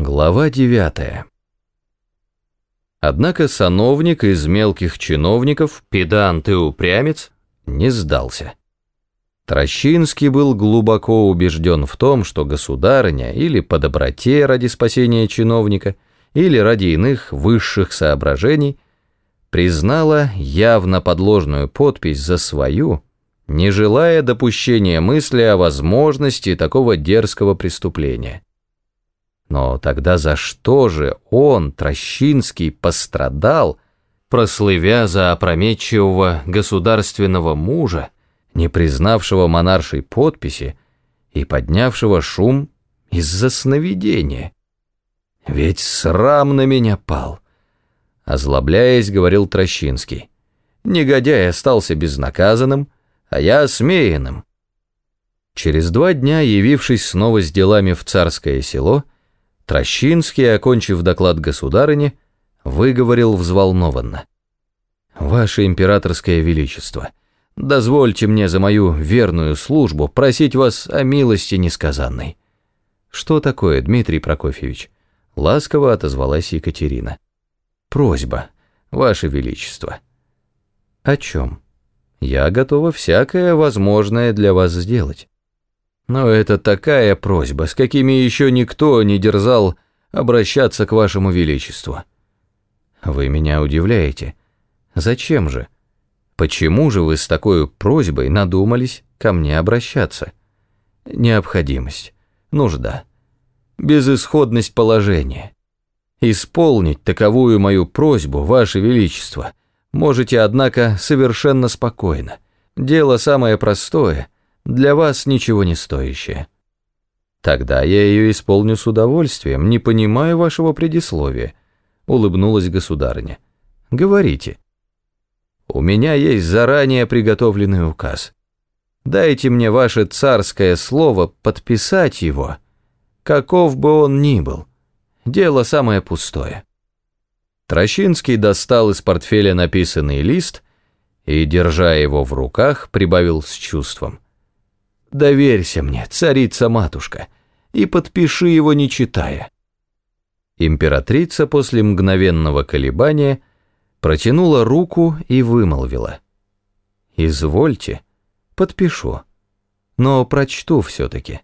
Глава девятая. Однако сановник из мелких чиновников, педант и упрямец, не сдался. Трощинский был глубоко убежден в том, что государыня или по доброте ради спасения чиновника, или ради иных высших соображений, признала явно подложную подпись за свою, не желая допущения мысли о возможности такого дерзкого преступления. Но тогда за что же он, Трощинский, пострадал, прослывя за опрометчивого государственного мужа, не признавшего монаршей подписи и поднявшего шум из-за сновидения? Ведь срам на меня пал, озлобляясь, говорил Трощинский. Негодяй остался безнаказанным, а я осмеянным. Через два дня, явившись снова с делами в царское село, Трощинский, окончив доклад государыне, выговорил взволнованно. «Ваше императорское величество, дозвольте мне за мою верную службу просить вас о милости несказанной». «Что такое, Дмитрий Прокофьевич?» Ласково отозвалась Екатерина. «Просьба, ваше величество». «О чем?» «Я готова всякое возможное для вас сделать». Но это такая просьба, с какими еще никто не дерзал обращаться к вашему величеству. Вы меня удивляете. Зачем же? Почему же вы с такой просьбой надумались ко мне обращаться? Необходимость, нужда, безысходность положения. Исполнить таковую мою просьбу, ваше величество, можете, однако, совершенно спокойно. Дело самое простое — для вас ничего не стоящее. Тогда я ее исполню с удовольствием, не понимаю вашего предисловия, улыбнулась государыня. Говорите. У меня есть заранее приготовленный указ. Дайте мне ваше царское слово подписать его, каков бы он ни был. Дело самое пустое. Трощинский достал из портфеля написанный лист и, держа его в руках, прибавил с чувством. Доверься мне, царица-матушка, и подпиши его, не читая». Императрица после мгновенного колебания протянула руку и вымолвила. «Извольте, подпишу, но прочту все-таки».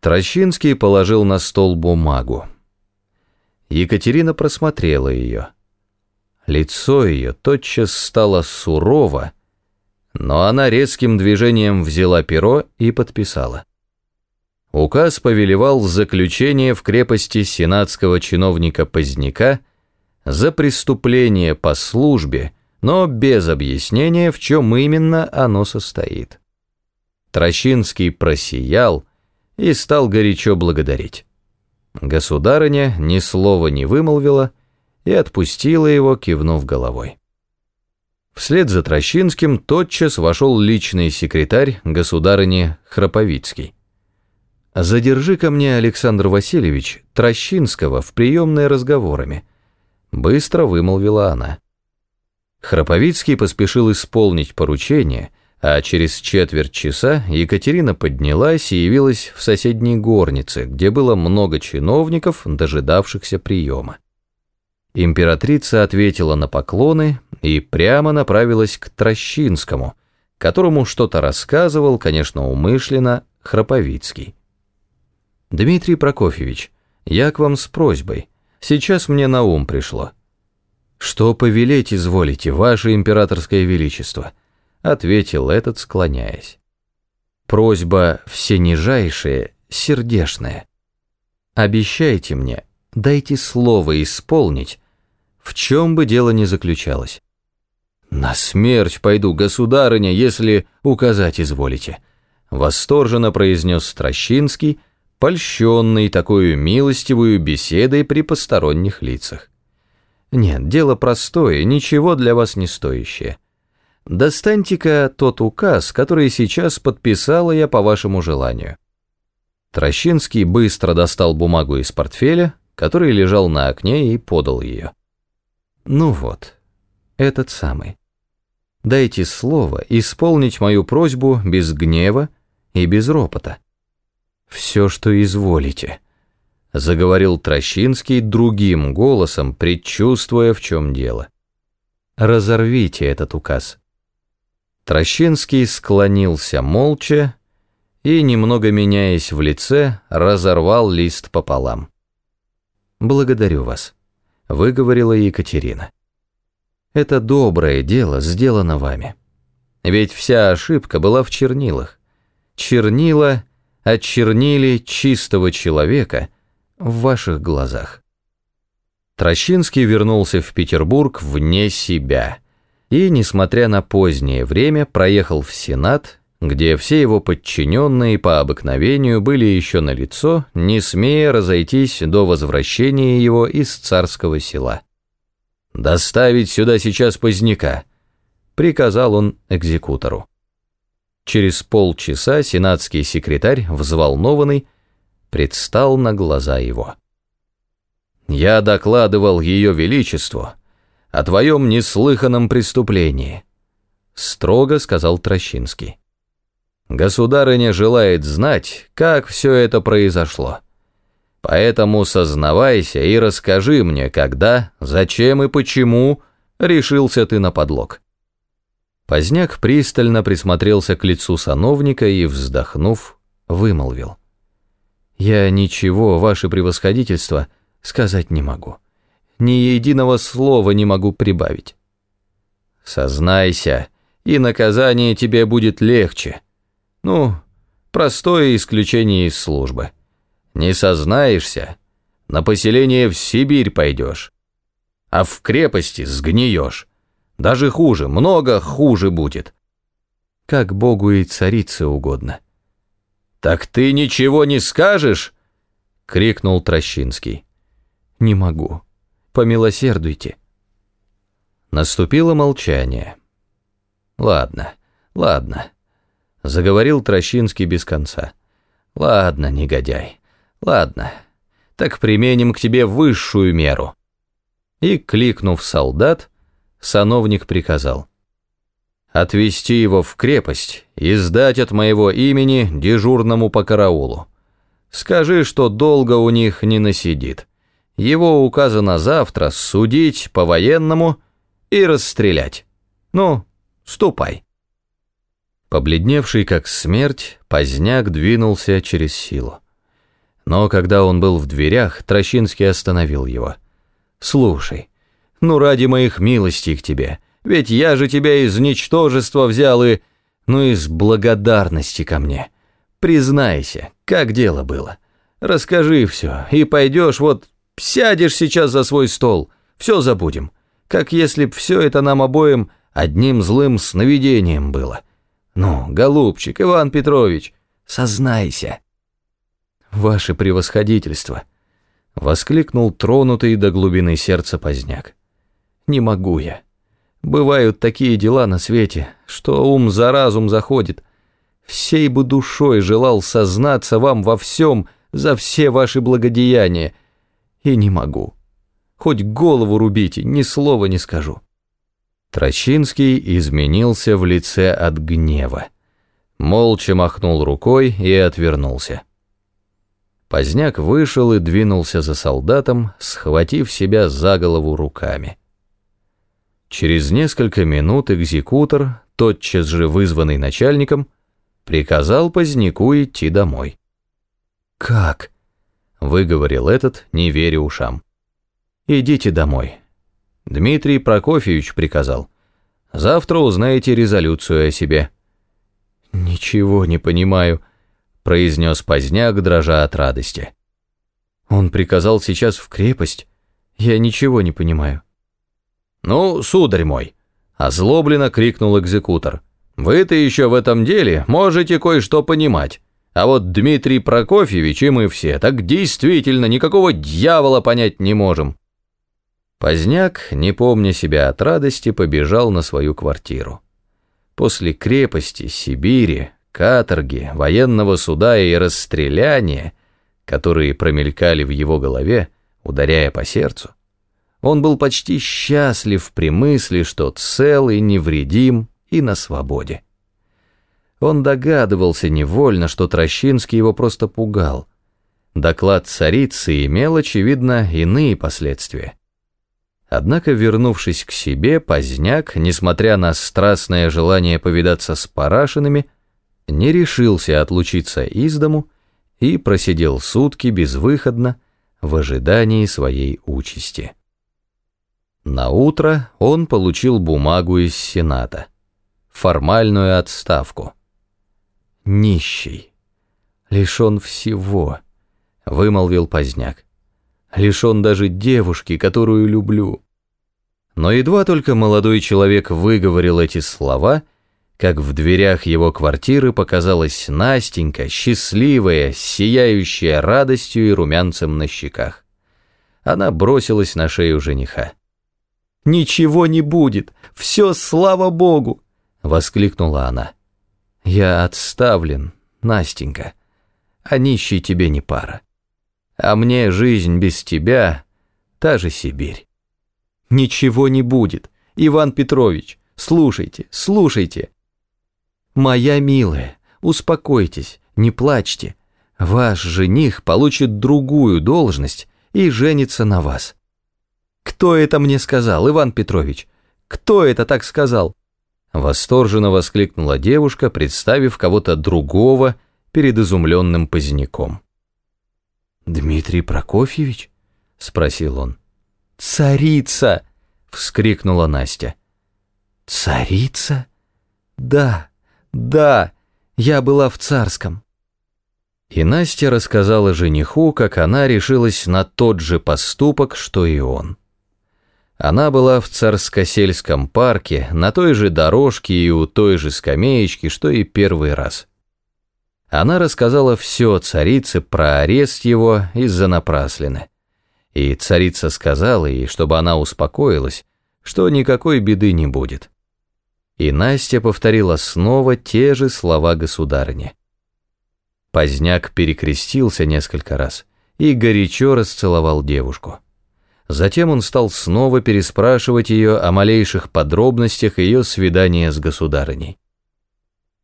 Трощинский положил на стол бумагу. Екатерина просмотрела ее. Лицо ее тотчас стало сурово, но она резким движением взяла перо и подписала. Указ повелевал заключение в крепости сенатского чиновника Поздняка за преступление по службе, но без объяснения, в чем именно оно состоит. Трощинский просиял и стал горячо благодарить. Государыня ни слова не вымолвила и отпустила его, кивнув головой. Вслед за Трощинским тотчас вошел личный секретарь государыни Храповицкий. «Задержи ко мне, Александр Васильевич, Трощинского в приемной разговорами», — быстро вымолвила она. Храповицкий поспешил исполнить поручение, а через четверть часа Екатерина поднялась и явилась в соседней горнице, где было много чиновников, дожидавшихся приема. Императрица ответила на поклоны и прямо направилась к Трощинскому, которому что-то рассказывал, конечно, умышленно, Храповицкий. «Дмитрий Прокофьевич, я к вам с просьбой. Сейчас мне на ум пришло». «Что повелеть изволите, ваше императорское величество?» — ответил этот, склоняясь. «Просьба всенижайшая, сердешная. Обещайте мне, дайте слово исполнить, в чем бы дело ни заключалось. «На смерть пойду, государыня, если указать изволите», восторженно произнес Стращинский, польщенный такую милостивую беседой при посторонних лицах. «Нет, дело простое, ничего для вас не стоящее. Достаньте-ка тот указ, который сейчас подписала я по вашему желанию». Трощинский быстро достал бумагу из портфеля, который лежал на окне, и подал ее. «Ну вот, этот самый. Дайте слово исполнить мою просьбу без гнева и без ропота. Все, что изволите», — заговорил Трощинский другим голосом, предчувствуя, в чем дело. «Разорвите этот указ». Трощинский склонился молча и, немного меняясь в лице, разорвал лист пополам. «Благодарю вас», — выговорила Екатерина. «Это доброе дело сделано вами. Ведь вся ошибка была в чернилах. Чернила очернили чистого человека в ваших глазах». Трощинский вернулся в Петербург вне себя и, несмотря на позднее время, проехал в Сенат где все его подчиненные по обыкновению были еще на лицо, не смея разойтись до возвращения его из царского села. «Доставить сюда сейчас поздняка», — приказал он экзекутору. Через полчаса сенатский секретарь, взволнованный, предстал на глаза его. «Я докладывал ее величеству о твоем неслыханном преступлении», — строго сказал Трощинский. Государыня желает знать, как все это произошло. Поэтому сознавайся и расскажи мне, когда, зачем и почему решился ты на подлог». Поздняк пристально присмотрелся к лицу сановника и, вздохнув, вымолвил. «Я ничего, ваше превосходительство, сказать не могу. Ни единого слова не могу прибавить». «Сознайся, и наказание тебе будет легче», ну, простое исключение из службы. Не сознаешься, на поселение в Сибирь пойдешь. А в крепости сгниешь. Даже хуже, много хуже будет. Как Богу и царице угодно. «Так ты ничего не скажешь?» — крикнул Трощинский. «Не могу. Помилосердуйте». Наступило молчание. «Ладно, ладно». Заговорил Трощинский без конца. «Ладно, негодяй, ладно, так применим к тебе высшую меру». И, кликнув солдат, сановник приказал. «Отвести его в крепость и сдать от моего имени дежурному по караулу. Скажи, что долго у них не насидит. Его указано завтра судить по-военному и расстрелять. Ну, ступай». Побледневший как смерть, поздняк двинулся через силу. Но когда он был в дверях, Трощинский остановил его. «Слушай, ну ради моих милостей к тебе, ведь я же тебя из ничтожества взял и... ну из благодарности ко мне. Признайся, как дело было. Расскажи все, и пойдешь вот, сядешь сейчас за свой стол, все забудем. Как если б все это нам обоим одним злым сновидением было». Ну, голубчик, Иван Петрович, сознайся. Ваше превосходительство, воскликнул тронутый до глубины сердца поздняк. Не могу я. Бывают такие дела на свете, что ум за разум заходит. Всей бы душой желал сознаться вам во всем за все ваши благодеяния, и не могу. Хоть голову рубите, ни слова не скажу. Трощинский изменился в лице от гнева. Молча махнул рукой и отвернулся. Поздняк вышел и двинулся за солдатом, схватив себя за голову руками. Через несколько минут экзекутор, тотчас же вызванный начальником, приказал Поздняку идти домой. «Как?» — выговорил этот, не веря ушам. «Идите домой. Дмитрий Прокофьевич приказал. Завтра узнаете резолюцию о себе». «Ничего не понимаю», — произнес поздняк, дрожа от радости. «Он приказал сейчас в крепость. Я ничего не понимаю». «Ну, сударь мой», — озлобленно крикнул экзекутор, «вы-то еще в этом деле можете кое-что понимать». А вот Дмитрий Прокофьевич и мы все так действительно никакого дьявола понять не можем. Поздняк, не помня себя от радости, побежал на свою квартиру. После крепости, Сибири, каторги, военного суда и расстреляния, которые промелькали в его голове, ударяя по сердцу, он был почти счастлив при мысли, что цел и невредим и на свободе. Он догадывался невольно, что Трощинский его просто пугал. доклад царицы имел, очевидно, иные последствия. Однако, вернувшись к себе, поздняк, несмотря на страстное желание повидаться с Парашинами, не решился отлучиться из дому и просидел сутки безвыходно в ожидании своей участи. На утро он получил бумагу из Сената, формальную отставку. Нищий, лишен всего, вымолвил Поздняк лишен даже девушки, которую люблю. Но едва только молодой человек выговорил эти слова, как в дверях его квартиры показалась Настенька, счастливая, сияющая радостью и румянцем на щеках. Она бросилась на шею жениха. «Ничего не будет! Все, слава Богу!» — воскликнула она. «Я отставлен, Настенька, а нищий тебе не пара. А мне жизнь без тебя — та же Сибирь. Ничего не будет. Иван Петрович, слушайте, слушайте. Моя милая, успокойтесь, не плачьте. Ваш жених получит другую должность и женится на вас. Кто это мне сказал, Иван Петрович? Кто это так сказал? Восторженно воскликнула девушка, представив кого-то другого перед изумленным поздняком. «Дмитрий Прокофьевич?» — спросил он. «Царица!» — вскрикнула Настя. «Царица? Да, да, я была в царском». И Настя рассказала жениху, как она решилась на тот же поступок, что и он. Она была в царско-сельском парке, на той же дорожке и у той же скамеечки, что и первый раз. Она рассказала все царице про арест его из-за напраслины. И царица сказала ей, чтобы она успокоилась, что никакой беды не будет. И Настя повторила снова те же слова государыни. Поздняк перекрестился несколько раз и горячо расцеловал девушку. Затем он стал снова переспрашивать ее о малейших подробностях ее свидания с государыней.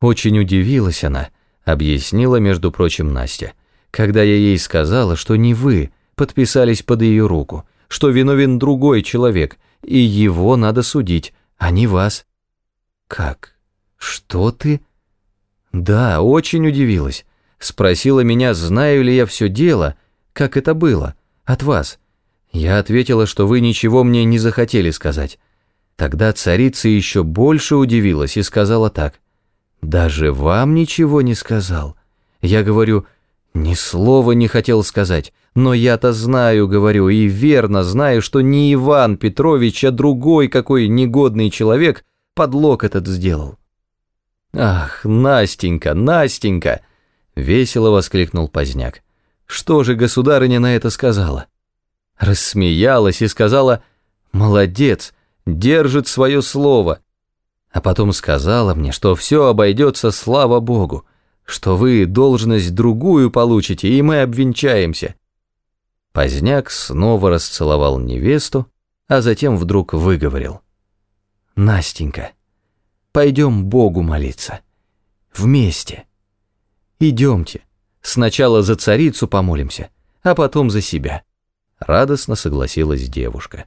Очень удивилась она, объяснила, между прочим, Настя, когда я ей сказала, что не вы подписались под ее руку, что виновен другой человек, и его надо судить, а не вас. Как? Что ты? Да, очень удивилась. Спросила меня, знаю ли я все дело, как это было, от вас. Я ответила, что вы ничего мне не захотели сказать. Тогда царица еще больше удивилась и сказала так. Даже вам ничего не сказал. Я говорю, ни слова не хотел сказать, но я-то знаю, говорю, и верно знаю, что не Иван Петрович, а другой какой негодный человек подлог этот сделал. Ах, Настенька, Настенька, весело воскликнул Поздняк. Что же государыня на это сказала? Рассмеялась и сказала, молодец, держит свое слово, а потом сказала мне, что все обойдется, слава богу, что вы должность другую получите, и мы обвенчаемся. Поздняк снова расцеловал невесту, а затем вдруг выговорил. «Настенька, пойдем Богу молиться. Вместе. Идемте. Сначала за царицу помолимся, а потом за себя». Радостно согласилась девушка.